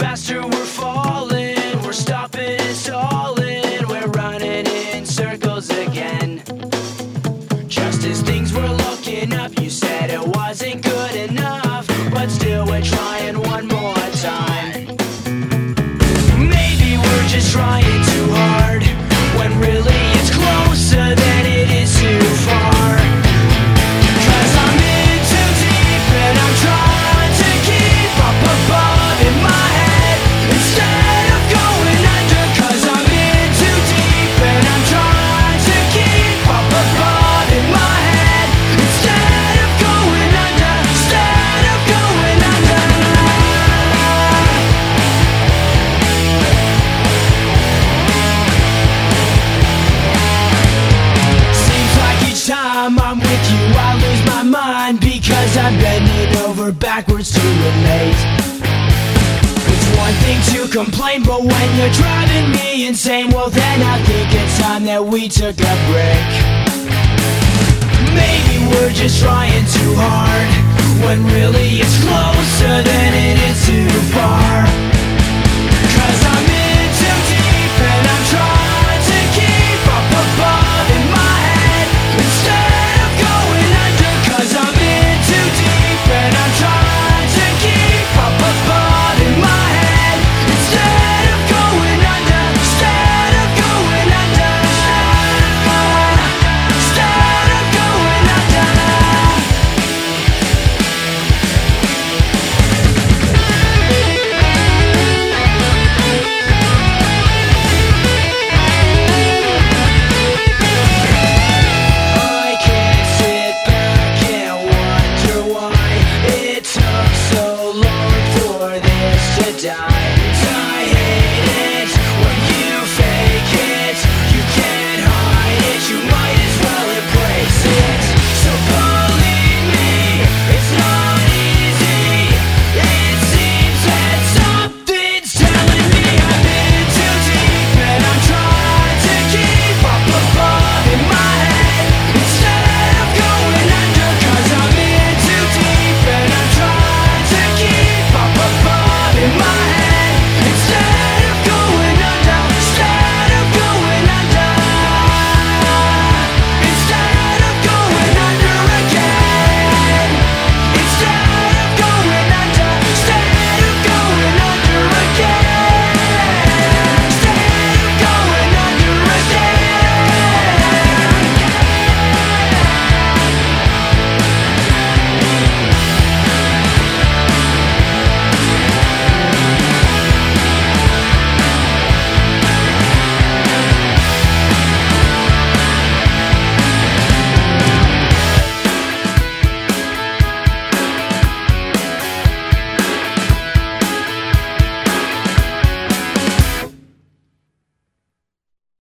faster we're falling. We're stopping and stalling. We're running in circles again. Just as things were looking up, you said it wasn't good enough. But still, we're trying one more time. Maybe we're just trying over backwards to relate. It's one thing to complain, but when you're driving me insane, well then I think it's time that we took a break. Maybe we're just trying too hard when really it's closer than it.